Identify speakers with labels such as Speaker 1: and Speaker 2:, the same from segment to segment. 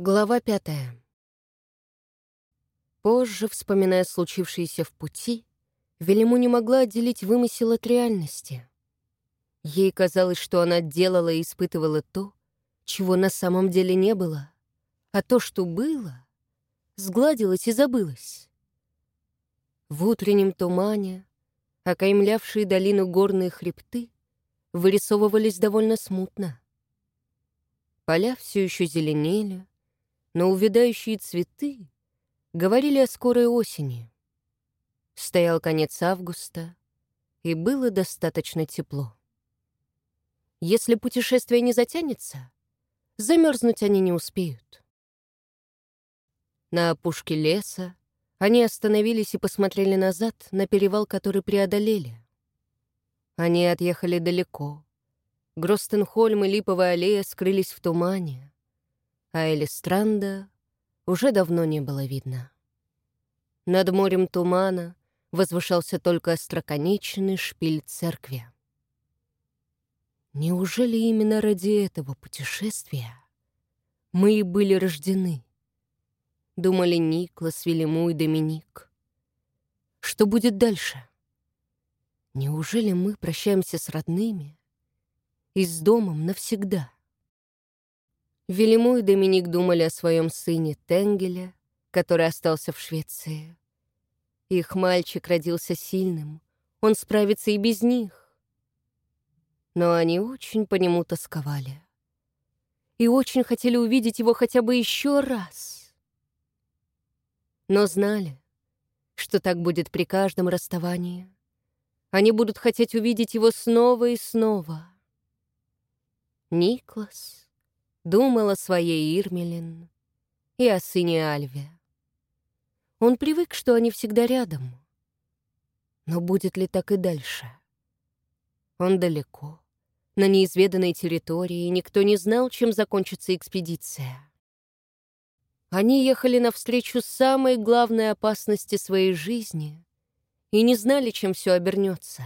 Speaker 1: Глава пятая. Позже, вспоминая случившееся в пути, Велиму не могла отделить вымысел от реальности. Ей казалось, что она делала и испытывала то, чего на самом деле не было, а то, что было, сгладилось и забылось. В утреннем тумане, окаймлявшие долину горные хребты, вырисовывались довольно смутно. Поля все еще зеленели, но увядающие цветы говорили о скорой осени. Стоял конец августа, и было достаточно тепло. Если путешествие не затянется, замерзнуть они не успеют. На опушке леса они остановились и посмотрели назад на перевал, который преодолели. Они отъехали далеко. Гростенхольм и Липовая аллея скрылись в тумане а Элистранда уже давно не было видно. Над морем тумана возвышался только остроконечный шпиль церкви. Неужели именно ради этого путешествия мы и были рождены? Думали Никлас, Велиму и Доминик. Что будет дальше? Неужели мы прощаемся с родными и с домом навсегда? Велиму и Доминик думали о своем сыне Тенгеле, который остался в Швеции. Их мальчик родился сильным, он справится и без них. Но они очень по нему тосковали. И очень хотели увидеть его хотя бы еще раз. Но знали, что так будет при каждом расставании. Они будут хотеть увидеть его снова и снова. Никлас думал о своей Ирмелин и о сыне Альве. Он привык, что они всегда рядом. Но будет ли так и дальше? Он далеко, на неизведанной территории, и никто не знал, чем закончится экспедиция. Они ехали навстречу самой главной опасности своей жизни и не знали, чем все обернется.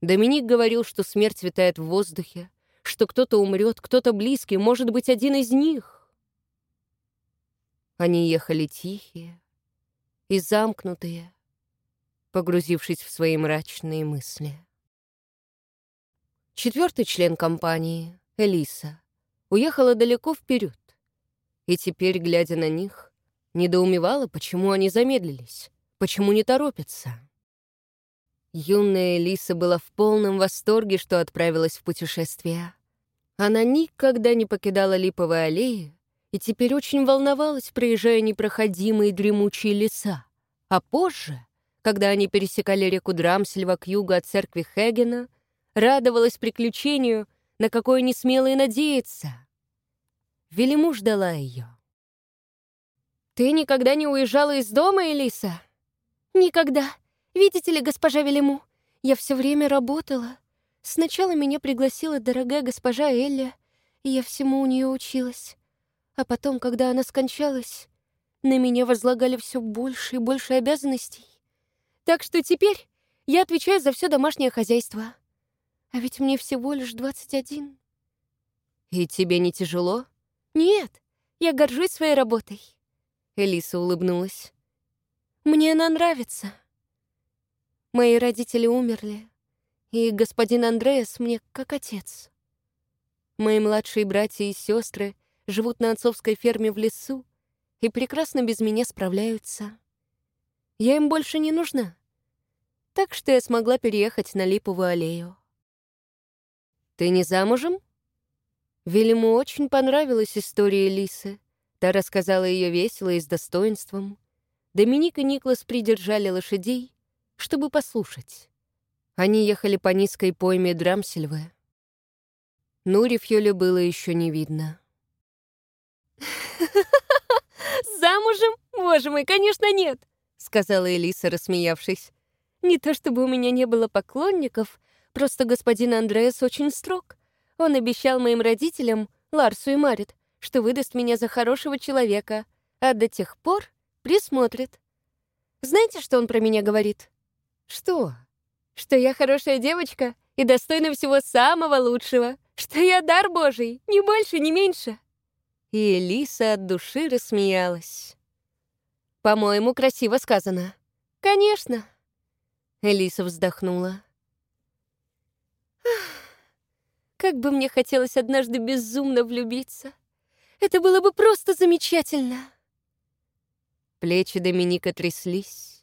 Speaker 1: Доминик говорил, что смерть витает в воздухе, что кто-то умрет, кто-то близкий, может быть, один из них. Они ехали тихие и замкнутые, погрузившись в свои мрачные мысли. Четвертый член компании, Элиса, уехала далеко вперед, и теперь, глядя на них, недоумевала, почему они замедлились, почему не торопятся. Юная Элиса была в полном восторге, что отправилась в путешествие. Она никогда не покидала липовые аллеи и теперь очень волновалась, проезжая непроходимые дремучие леса. А позже, когда они пересекали реку Драмсельва к югу от церкви Хегена, радовалась приключению, на какое не смела и надеяться. Велиму ждала ее. «Ты никогда не уезжала из дома, Элиса?» «Никогда. Видите ли, госпожа Велиму, я все время работала. Сначала меня пригласила дорогая госпожа Элли, и я всему у нее училась. А потом, когда она скончалась, на меня возлагали все больше и больше обязанностей. Так что теперь я отвечаю за все домашнее хозяйство. А ведь мне всего лишь 21. И тебе не тяжело? Нет, я горжусь своей работой. Элиса улыбнулась. Мне она нравится. Мои родители умерли, и господин Андреас мне как отец. Мои младшие братья и сестры живут на отцовской ферме в лесу и прекрасно без меня справляются. Я им больше не нужна. Так что я смогла переехать на Липовую аллею. «Ты не замужем?» Велиму очень понравилась история Лисы. Та рассказала ее весело и с достоинством. Доминик и Никлас придержали лошадей, чтобы послушать. Они ехали по низкой пойме Драмсельвы. Нурифьёля было еще не видно.
Speaker 2: «Замужем? Боже мой, конечно, нет!» — сказала Элиса, рассмеявшись. «Не то чтобы у меня не было поклонников, просто господин Андреас очень строг. Он обещал моим родителям, Ларсу и Марит, что выдаст меня за хорошего человека, а до тех пор присмотрит. Знаете, что он про меня говорит?»
Speaker 1: «Что?»
Speaker 2: что я хорошая девочка и достойна всего самого лучшего, что я дар Божий, ни больше, ни меньше.
Speaker 1: И Элиса от души рассмеялась. «По-моему, красиво сказано». «Конечно». Элиса вздохнула. «Как бы мне хотелось однажды безумно влюбиться. Это было бы просто замечательно». Плечи Доминика тряслись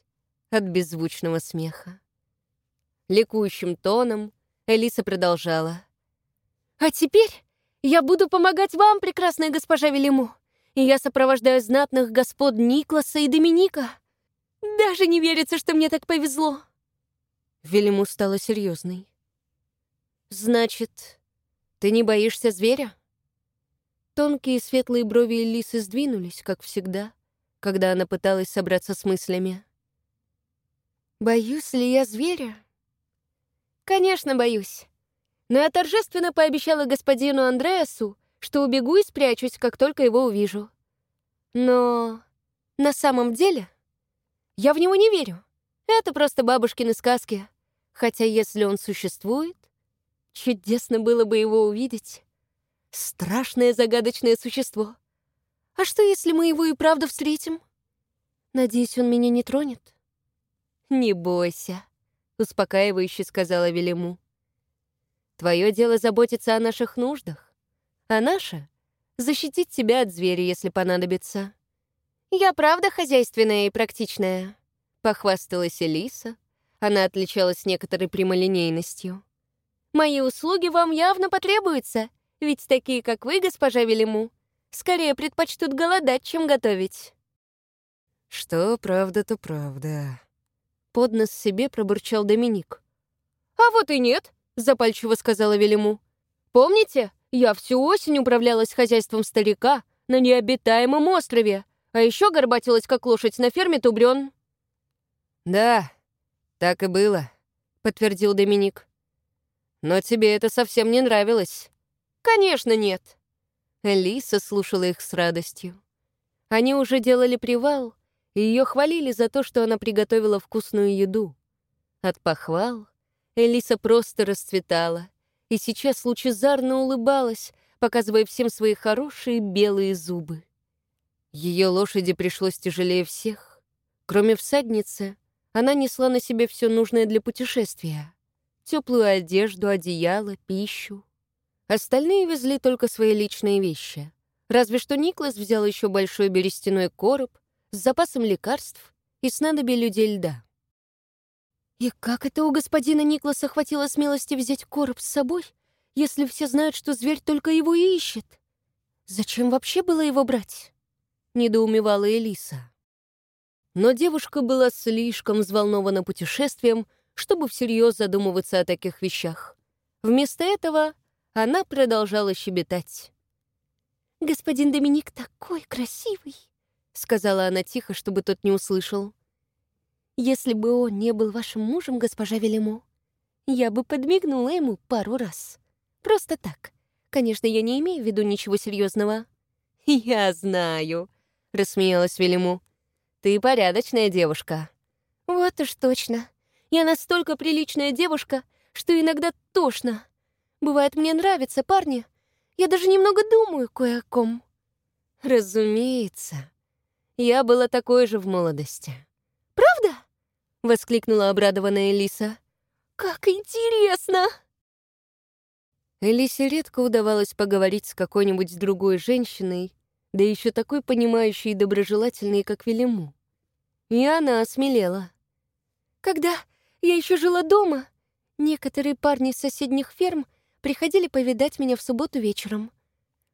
Speaker 1: от беззвучного смеха. Ликующим тоном Элиса продолжала. «А теперь я буду помогать вам, прекрасная госпожа Велиму, и я сопровождаю знатных господ Никласа и Доминика. Даже не верится, что мне так повезло». Велиму стала серьезной. «Значит, ты не боишься зверя?» Тонкие светлые брови Элисы сдвинулись, как всегда, когда она пыталась собраться с мыслями. «Боюсь ли я зверя?» «Конечно, боюсь. Но я торжественно пообещала господину Андреасу, что убегу и спрячусь, как только его увижу. Но на самом деле я в него не верю. Это просто бабушкины сказки. Хотя если он существует, чудесно было бы его увидеть. Страшное загадочное существо. А что, если мы его и правда встретим? Надеюсь, он меня не тронет? Не бойся. — успокаивающе сказала Велиму. «Твое дело заботиться о наших нуждах, а наше — защитить тебя от зверя, если понадобится». «Я правда хозяйственная и практичная», — похвасталась Элиса. Она отличалась некоторой прямолинейностью. «Мои услуги вам явно потребуются, ведь такие, как вы, госпожа Велиму, скорее предпочтут голодать, чем готовить». «Что правда, то правда», под нос себе пробурчал Доминик.
Speaker 2: «А вот и нет», — запальчиво сказала Велиму. «Помните, я всю осень управлялась хозяйством старика на необитаемом острове, а еще горбатилась, как лошадь на ферме Тубрён».
Speaker 1: «Да, так и было», — подтвердил Доминик. «Но тебе это совсем не нравилось».
Speaker 2: «Конечно, нет».
Speaker 1: Лиса слушала их с радостью. Они уже делали привал, и ее хвалили за то, что она приготовила вкусную еду. От похвал Элиса просто расцветала, и сейчас лучезарно улыбалась, показывая всем свои хорошие белые зубы. Ее лошади пришлось тяжелее всех. Кроме всадницы, она несла на себе все нужное для путешествия. Теплую одежду, одеяло, пищу. Остальные везли только свои личные вещи. Разве что Никлас взял еще большой берестяной короб с запасом лекарств и снадобья людей льда. И как это у господина Никласа хватило смелости взять короб с собой, если все знают, что зверь только его и ищет? Зачем вообще было его брать? Недоумевала Элиса. Но девушка была слишком взволнована путешествием, чтобы всерьез задумываться о таких вещах. Вместо этого она продолжала щебетать. «Господин Доминик такой красивый! Сказала она тихо, чтобы тот не услышал. «Если бы он не был вашим мужем, госпожа Велимо, я бы подмигнула ему пару раз. Просто так. Конечно, я не имею в виду ничего серьезного. «Я знаю», — рассмеялась Велиму. «Ты порядочная девушка». «Вот уж точно. Я настолько приличная девушка, что иногда тошно. Бывает, мне нравятся парни. Я даже немного думаю кое о ком». «Разумеется», я была такой же в молодости.
Speaker 2: «Правда?»
Speaker 1: — воскликнула обрадованная Элиса.
Speaker 2: «Как интересно!»
Speaker 1: Элисе редко удавалось поговорить с какой-нибудь другой женщиной, да еще такой понимающей и доброжелательной, как Велиму. И она осмелела.
Speaker 2: «Когда я еще жила дома, некоторые парни с соседних ферм приходили повидать меня в субботу вечером.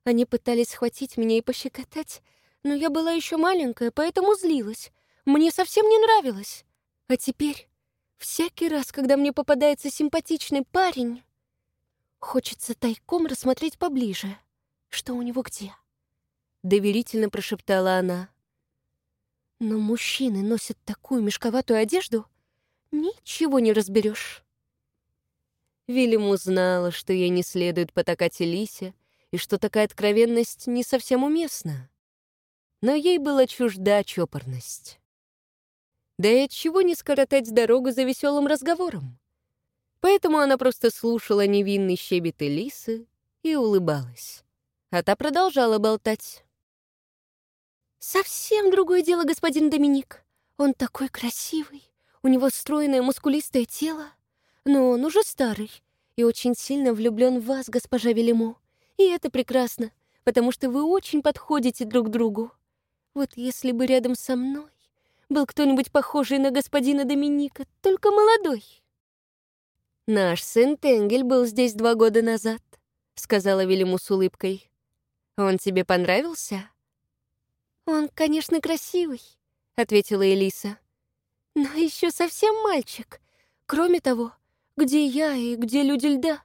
Speaker 2: Они пытались схватить меня и пощекотать, но я была еще маленькая, поэтому злилась. Мне совсем не нравилось. А теперь, всякий раз, когда мне попадается симпатичный парень, хочется тайком рассмотреть поближе, что у него где.
Speaker 1: Доверительно прошептала она.
Speaker 2: Но мужчины носят такую мешковатую одежду, ничего не разберешь.
Speaker 1: Вильям узнала, что ей не следует потакать Элисе, и что такая откровенность не совсем уместна но ей была чужда чопорность. Да и отчего не скоротать дорогу за веселым разговором? Поэтому она просто слушала невинный щебет Элисы и улыбалась. А та продолжала болтать.
Speaker 2: Совсем другое дело, господин Доминик. Он такой красивый, у него стройное мускулистое тело, но он уже старый и очень сильно влюблен в вас, госпожа Велимо. И это прекрасно, потому что вы очень подходите друг другу. Вот если бы рядом со мной был кто-нибудь похожий на господина Доминика, только молодой.
Speaker 1: «Наш сын Тенгель был здесь два года назад», — сказала Велиму с улыбкой. «Он тебе понравился?»
Speaker 2: «Он, конечно, красивый», — ответила Элиса. «Но еще совсем мальчик. Кроме того, где я и где люди льда?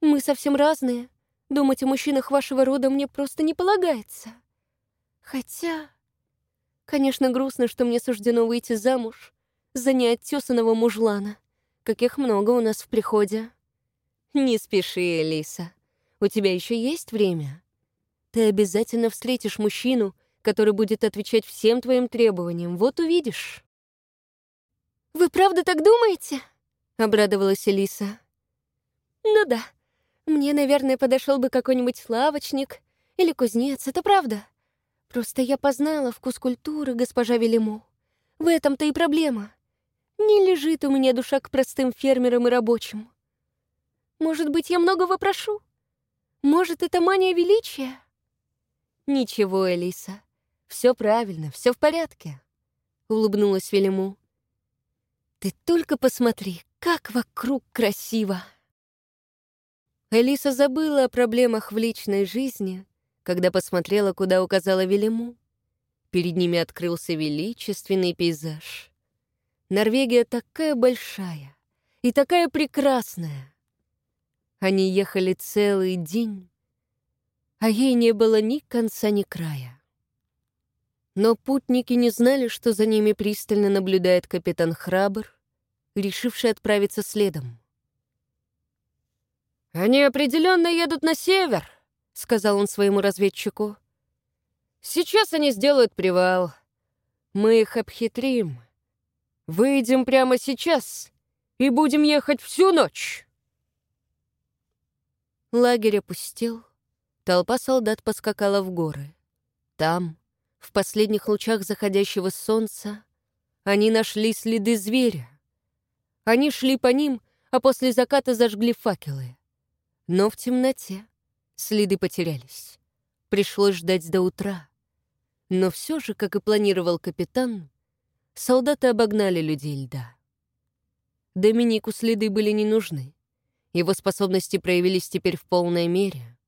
Speaker 2: Мы совсем разные. Думать о мужчинах вашего рода мне просто не полагается. Хотя, конечно, грустно, что мне суждено выйти замуж за неоттесанного мужлана, каких много у нас в приходе».
Speaker 1: «Не спеши, Элиса. У тебя еще есть время. Ты обязательно встретишь мужчину, который будет отвечать всем твоим требованиям. Вот увидишь».
Speaker 2: «Вы правда так думаете?»
Speaker 1: — обрадовалась Элиса.
Speaker 2: «Ну да. Мне, наверное, подошел бы какой-нибудь лавочник или кузнец, это правда. Просто я познала вкус культуры, госпожа Велиму. В этом-то и проблема. Не лежит у меня душа к простым фермерам и рабочим. Может быть, я многого прошу? Может, это мания величия?»
Speaker 1: «Ничего, Элиса. Все правильно, все в порядке», — улыбнулась Велиму. «Ты только посмотри, как вокруг красиво!» Элиса забыла о проблемах в личной жизни, когда посмотрела, куда указала Велиму. Перед ними открылся величественный пейзаж. Норвегия такая большая и такая прекрасная. Они ехали целый день, а ей не было ни конца, ни края. Но путники не знали, что за ними пристально наблюдает капитан Храбр, решивший отправиться следом. «Они определенно едут на север», — сказал он своему разведчику. «Сейчас они сделают привал. Мы их обхитрим. Выйдем прямо сейчас и будем ехать всю ночь». Лагерь опустел. Толпа солдат поскакала в горы. Там, в последних лучах заходящего солнца они нашли следы зверя. Они шли по ним, а после заката зажгли факелы. Но в темноте следы потерялись. Пришлось ждать до утра. Но все же, как и планировал капитан, солдаты обогнали людей льда. Доминику следы были не нужны. Его способности проявились теперь в полной мере.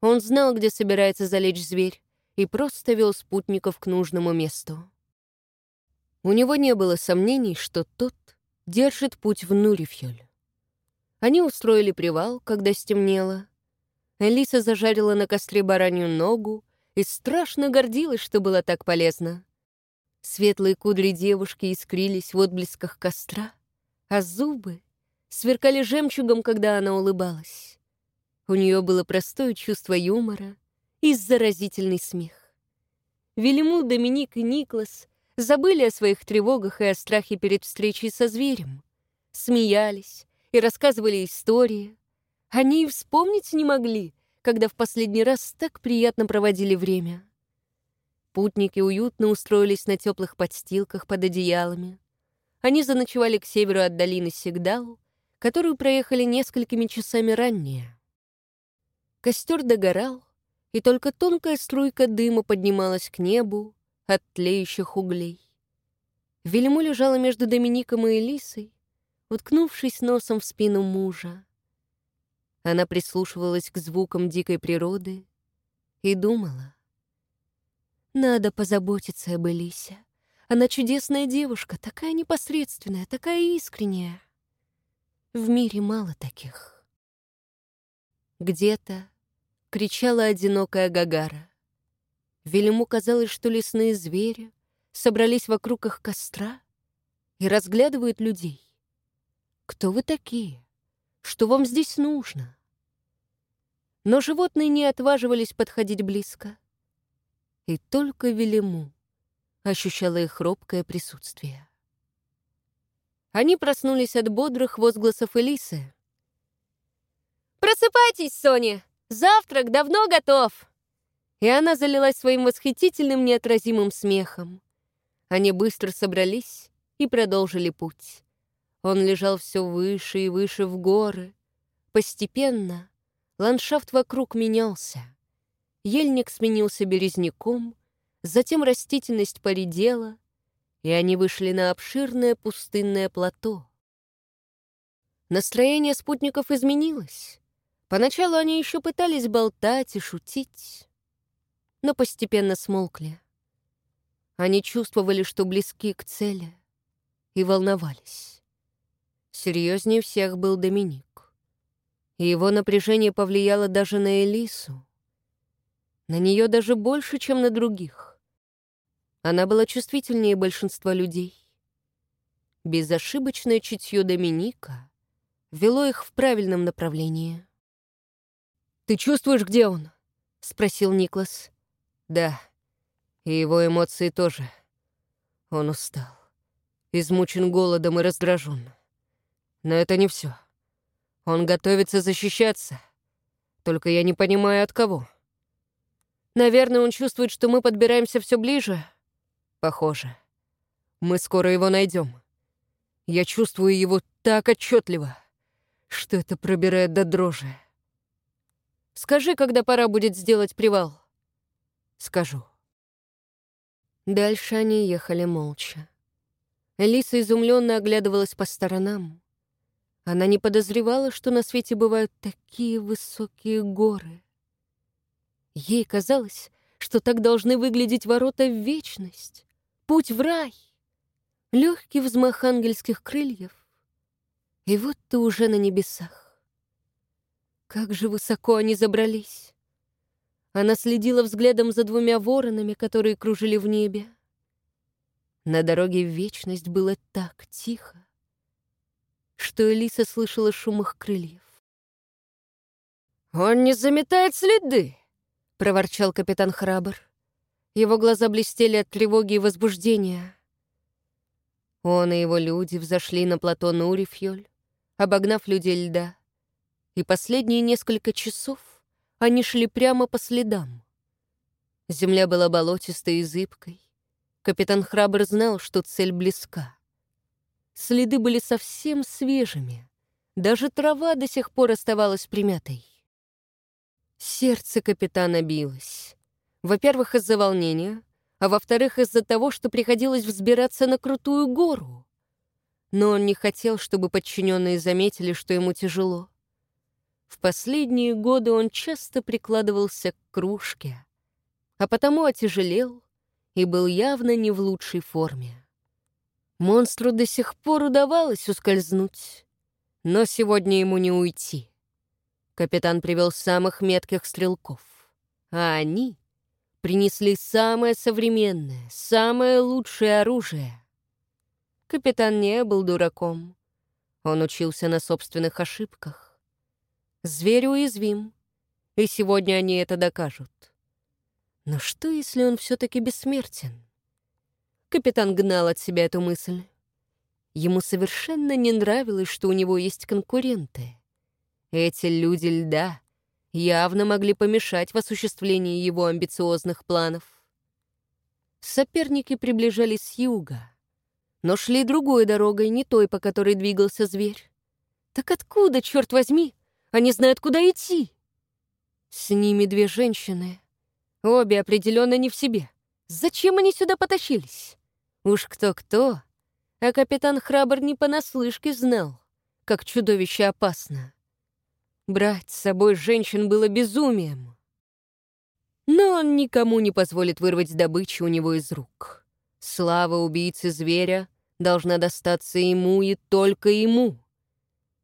Speaker 1: Он знал, где собирается залечь зверь, и просто вел спутников к нужному месту. У него не было сомнений, что тот держит путь в Нурифьёль. Они устроили привал, когда стемнело. Элиса зажарила на костре баранью ногу и страшно гордилась, что была так полезна. Светлые кудри девушки искрились в отблесках костра, а зубы сверкали жемчугом, когда она улыбалась. У нее было простое чувство юмора — и заразительный смех. Велиму, Доминик и Никлас забыли о своих тревогах и о страхе перед встречей со зверем. Смеялись и рассказывали истории. Они и вспомнить не могли, когда в последний раз так приятно проводили время. Путники уютно устроились на теплых подстилках под одеялами. Они заночевали к северу от долины Сигдал, которую проехали несколькими часами ранее. Костер догорал, и только тонкая струйка дыма поднималась к небу от тлеющих углей. Вильму лежала между Домиником и Элисой, уткнувшись носом в спину мужа. Она прислушивалась к звукам дикой природы и думала. «Надо позаботиться об Элисе. Она чудесная девушка, такая непосредственная, такая искренняя. В мире мало таких». Где-то кричала одинокая Гагара. Велиму казалось, что лесные звери собрались вокруг их костра и разглядывают людей. «Кто вы такие? Что вам здесь нужно?» Но животные не отваживались подходить близко. И только Велиму ощущала их робкое присутствие. Они проснулись от бодрых возгласов Элисы.
Speaker 2: «Просыпайтесь, Соня! Завтрак давно готов!»
Speaker 1: И она залилась своим восхитительным неотразимым смехом. Они быстро собрались и продолжили путь. Он лежал все выше и выше в горы. Постепенно ландшафт вокруг менялся. Ельник сменился березняком, затем растительность поредела, и они вышли на обширное пустынное плато. Настроение спутников изменилось. Поначалу они еще пытались болтать и шутить, но постепенно смолкли. Они чувствовали, что близки к цели, и волновались. Серьезнее всех был Доминик. И его напряжение повлияло даже на Элису. На нее даже больше, чем на других. Она была чувствительнее большинства людей. Безошибочное чутье Доминика вело их в правильном направлении. «Ты чувствуешь, где он?» — спросил Никлас. «Да, и его эмоции тоже. Он устал, измучен голодом и раздражен. Но это не все. Он готовится защищаться. Только я не понимаю, от кого. Наверное, он чувствует, что мы подбираемся все ближе. Похоже. Мы скоро его найдем. Я чувствую его так отчетливо что это пробирает до дрожи. Скажи, когда пора будет сделать привал. Скажу. Дальше они ехали молча. Лиса изумленно оглядывалась по сторонам. Она не подозревала, что на свете бывают такие высокие горы. Ей казалось, что так должны выглядеть ворота в вечность, путь в рай. Легкий взмах ангельских крыльев, и вот ты уже на небесах. Как же высоко они забрались. Она следила взглядом за двумя воронами, которые кружили в небе. На дороге в вечность было так тихо, что Элиса слышала шум их крыльев. «Он не заметает следы!» — проворчал капитан Храбр. Его глаза блестели от тревоги и возбуждения. Он и его люди взошли на плато Нурифьёль, обогнав людей льда. И последние несколько часов они шли прямо по следам. Земля была болотистой и зыбкой. Капитан Храбр знал, что цель близка. Следы были совсем свежими. Даже трава до сих пор оставалась примятой. Сердце капитана билось. Во-первых, из-за волнения, а во-вторых, из-за того, что приходилось взбираться на крутую гору но он не хотел, чтобы подчиненные заметили, что ему тяжело. В последние годы он часто прикладывался к кружке, а потому отяжелел и был явно не в лучшей форме. Монстру до сих пор удавалось ускользнуть, но сегодня ему не уйти. Капитан привел самых метких стрелков, а они принесли самое современное, самое лучшее оружие — Капитан не был дураком. Он учился на собственных ошибках. Зверь уязвим, и сегодня они это докажут. Но что, если он все-таки бессмертен? Капитан гнал от себя эту мысль. Ему совершенно не нравилось, что у него есть конкуренты. Эти люди льда явно могли помешать в осуществлении его амбициозных планов. Соперники приближались с юга но шли другой дорогой, не той, по которой двигался зверь. Так откуда, черт возьми, они знают, куда идти? С ними две женщины. Обе определенно не в себе. Зачем они сюда потащились? Уж кто-кто, а капитан Храбр не понаслышке знал, как чудовище опасно. Брать с собой женщин было безумием. Но он никому не позволит вырвать добычу у него из рук. Слава убийцы зверя должна достаться ему и только ему.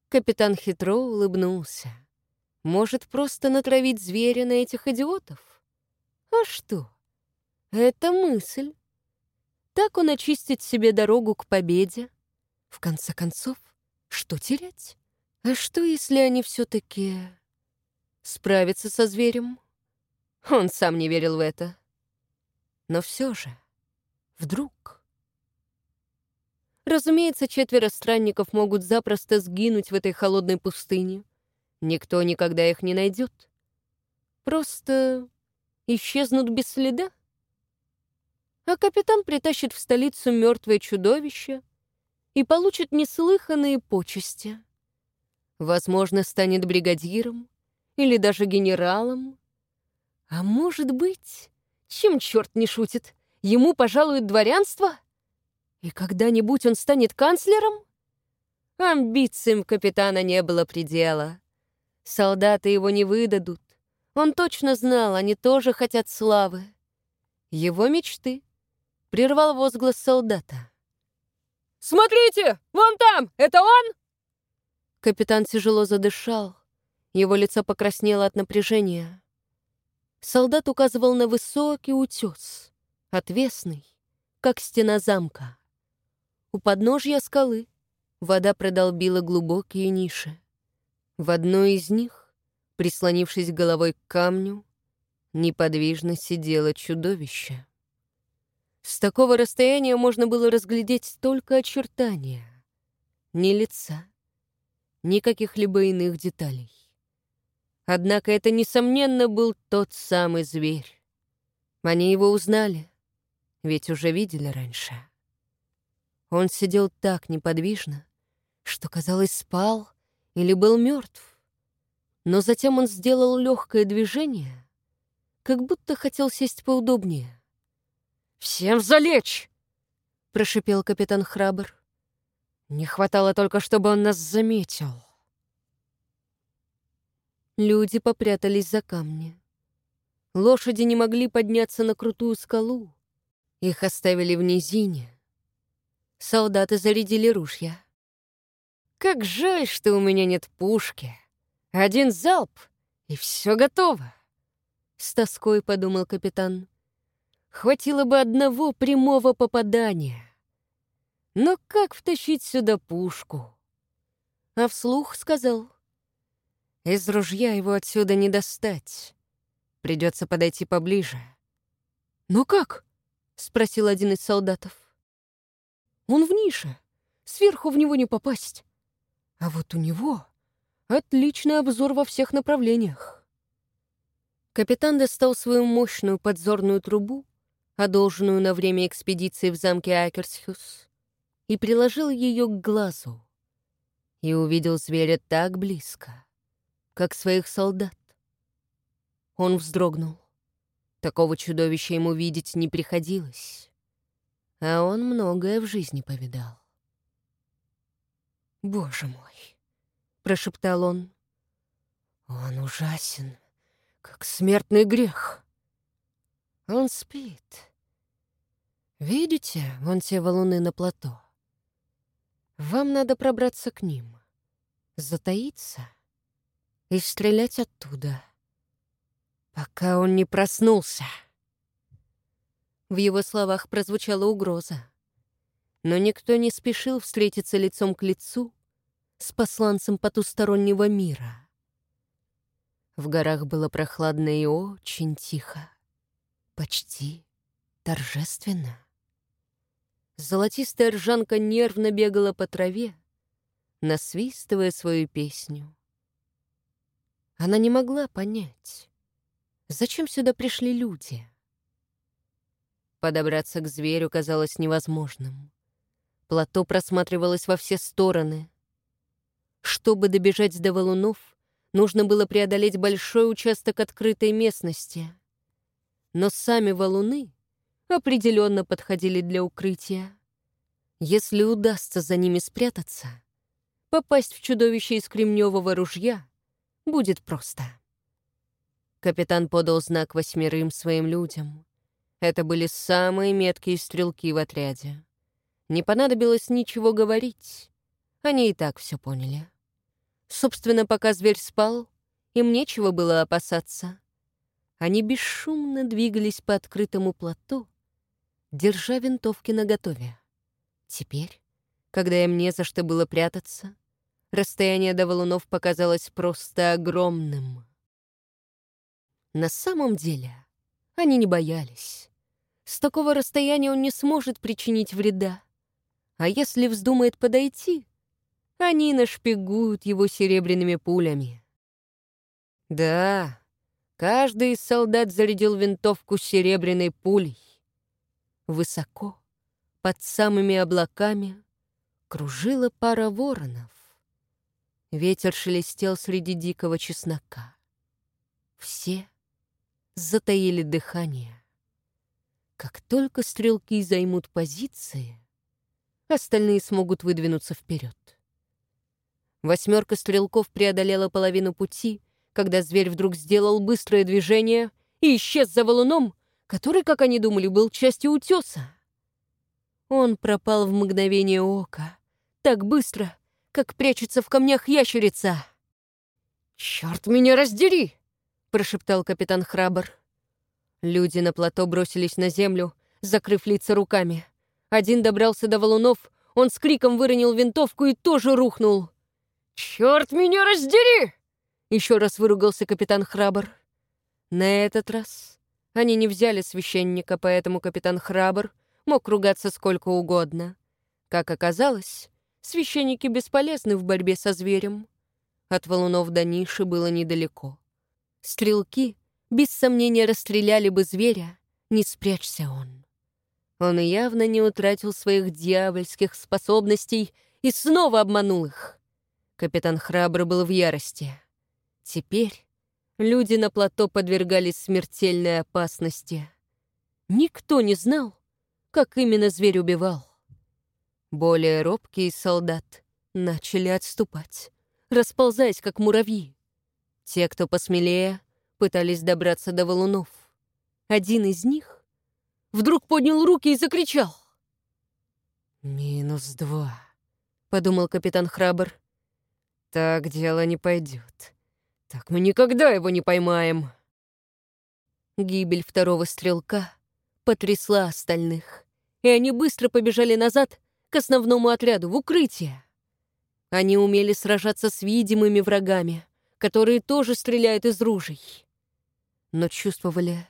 Speaker 1: Капитан хитро улыбнулся. Может, просто натравить зверя на этих идиотов? А что? Это мысль. Так он очистит себе дорогу к победе. В конце концов, что терять? А что, если они все-таки справятся со зверем? Он сам не верил в это. Но все же... Вдруг... Разумеется, четверо странников могут запросто сгинуть в этой холодной пустыне. Никто никогда их не найдет. Просто исчезнут без следа? А капитан притащит в столицу мертвое чудовище и получит неслыханные почести. Возможно, станет бригадиром или даже генералом. А может быть, чем черт не шутит, ему пожалует дворянство? И когда-нибудь он станет канцлером? Амбициям капитана не было предела. Солдаты его не выдадут. Он точно знал, они тоже хотят славы. Его мечты прервал возглас солдата. «Смотрите! Вон там! Это он?» Капитан тяжело задышал. Его лицо покраснело от напряжения. Солдат указывал на высокий утес, отвесный, как стена замка. У подножья скалы вода продолбила глубокие ниши. В одной из них, прислонившись головой к камню, неподвижно сидело чудовище. С такого расстояния можно было разглядеть только очертания, ни лица, ни каких-либо иных деталей. Однако это, несомненно, был тот самый зверь. Они его узнали, ведь уже видели раньше. Он сидел так неподвижно, что, казалось, спал или был мертв. Но затем он сделал легкое движение, как будто хотел сесть поудобнее. «Всем залечь!» — прошипел капитан Храбр. «Не хватало только, чтобы он нас заметил». Люди попрятались за камни. Лошади не могли подняться на крутую скалу. Их оставили в низине. Солдаты зарядили ружья. «Как жаль, что у меня нет пушки. Один залп, и все готово!» С тоской подумал капитан. «Хватило бы одного прямого попадания. Но как втащить сюда пушку?» А вслух сказал. «Из ружья его отсюда не достать. Придется подойти поближе». «Ну как?» — спросил один из солдатов. Он в нише. Сверху в него не попасть. А вот у него отличный обзор во всех направлениях. Капитан достал свою мощную подзорную трубу, одолженную на время экспедиции в замке Акерсхюс, и приложил ее к глазу. И увидел зверя так близко, как своих солдат. Он вздрогнул. Такого чудовища ему видеть не приходилось а он многое в жизни повидал. «Боже мой!» — прошептал он. «Он ужасен, как смертный грех. Он спит. Видите, вон те валуны на плато? Вам надо пробраться к ним, затаиться и стрелять оттуда, пока он не проснулся». В его словах прозвучала угроза. Но никто не спешил встретиться лицом к лицу с посланцем потустороннего мира. В горах было прохладно и очень тихо, почти торжественно. Золотистая ржанка нервно бегала по траве, насвистывая свою песню. Она не могла понять, зачем сюда пришли люди — Подобраться к зверю казалось невозможным. Плато просматривалось во все стороны. Чтобы добежать до валунов, нужно было преодолеть большой участок открытой местности. Но сами валуны определенно подходили для укрытия. Если удастся за ними спрятаться, попасть в чудовище из кремневого ружья будет просто. Капитан подал знак восьмерым своим людям. Это были самые меткие стрелки в отряде. Не понадобилось ничего говорить. Они и так все поняли. Собственно, пока зверь спал, им нечего было опасаться. Они бесшумно двигались по открытому плоту, держа винтовки наготове. Теперь, когда им не за что было прятаться, расстояние до валунов показалось просто огромным. На самом деле они не боялись. С такого расстояния он не сможет причинить вреда. А если вздумает подойти, они нашпигуют его серебряными пулями. Да, Каждый из солдат зарядил винтовку серебряной пулей. Высоко, под самыми облаками, кружила пара воронов. Ветер шелестел среди дикого чеснока. Все затаили дыхание. Как только стрелки займут позиции, остальные смогут выдвинуться вперед. Восьмерка стрелков преодолела половину пути, когда зверь вдруг сделал быстрое движение и исчез за валуном, который, как они думали, был частью утеса. Он пропал в мгновение ока, так быстро, как прячется в камнях ящерица. «Черт меня раздери!» — прошептал капитан Храбр. Люди на плато бросились на землю, закрыв лица руками. Один добрался до валунов, он с криком выронил винтовку и тоже рухнул. «Черт меня раздери!» Еще раз выругался капитан Храбр. На этот раз они не взяли священника, поэтому капитан Храбр мог ругаться сколько угодно. Как оказалось, священники бесполезны в борьбе со зверем. От валунов до ниши было недалеко. Стрелки, без сомнения, расстреляли бы зверя, не спрячься он. Он явно не утратил своих дьявольских способностей и снова обманул их. Капитан Храбр был в ярости. Теперь люди на плато подвергались смертельной опасности. Никто не знал, как именно зверь убивал. Более робкие солдат начали отступать, расползаясь, как муравьи. Те, кто посмелее, пытались добраться до валунов. Один из них вдруг поднял руки и закричал. «Минус два», — подумал капитан Храбр. «Так дело не пойдет. Так мы никогда его не поймаем». Гибель второго стрелка потрясла остальных, и они быстро побежали назад к основному отряду, в укрытие. Они умели сражаться с видимыми врагами, которые тоже стреляют из ружей, но чувствовали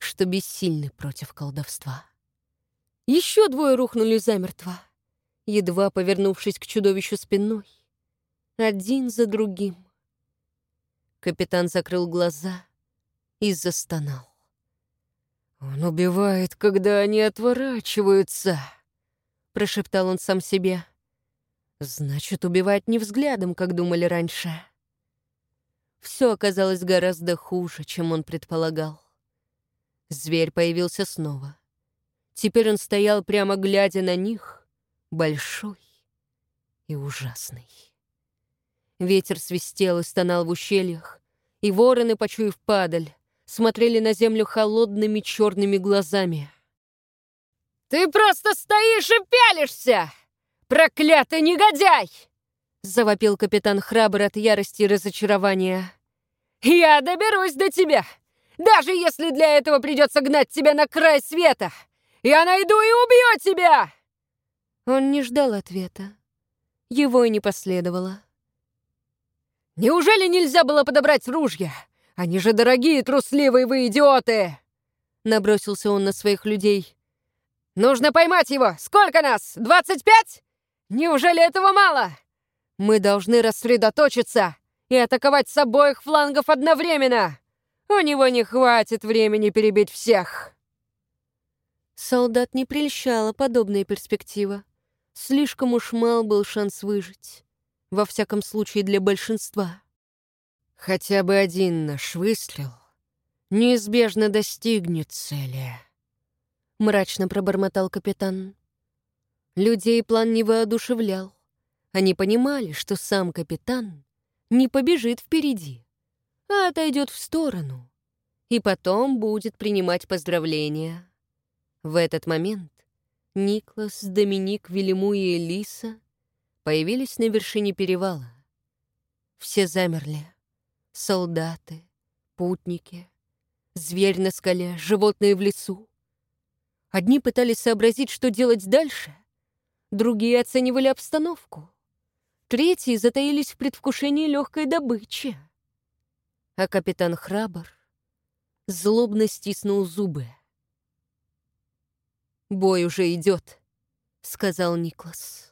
Speaker 1: что бессильны против колдовства. Еще двое рухнули замертво, едва повернувшись к чудовищу спиной, один за другим. Капитан закрыл глаза и застонал. «Он убивает, когда они отворачиваются», — прошептал он сам себе. «Значит, убивать не взглядом, как думали раньше». Все оказалось гораздо хуже, чем он предполагал. Зверь появился снова. Теперь он стоял прямо глядя на них, большой и ужасный. Ветер свистел и стонал в ущельях, и вороны, почуяв падаль, смотрели на землю холодными черными глазами. «Ты просто стоишь и пялишься! Проклятый негодяй!» — завопил капитан храбр от ярости и разочарования. «Я доберусь до тебя! Даже если для этого придется гнать тебя на край света! Я найду и убью тебя!» Он не ждал ответа. Его и не последовало. «Неужели нельзя было подобрать ружья? Они же дорогие, трусливые вы идиоты!» Набросился он на своих людей. «Нужно поймать его! Сколько нас? Двадцать пять? Неужели этого мало? Мы должны рассредоточиться и атаковать с обоих флангов одновременно! У него не хватит времени перебить всех!» Солдат не прельщала подобная перспектива. Слишком уж мал был шанс выжить. Во всяком случае, для большинства. Хотя бы один наш выстрел неизбежно достигнет цели. Мрачно пробормотал капитан. Людей план не воодушевлял. Они понимали, что сам капитан не побежит впереди а отойдет в сторону и потом будет принимать поздравления. В этот момент Никлас, Доминик, Велиму и Элиса появились на вершине перевала. Все замерли. Солдаты, путники, зверь на скале, животные в лесу. Одни пытались сообразить, что делать дальше, другие оценивали обстановку. Третьи затаились в предвкушении легкой добычи а капитан Храбр злобно стиснул зубы. «Бой уже идет», — сказал Никлас.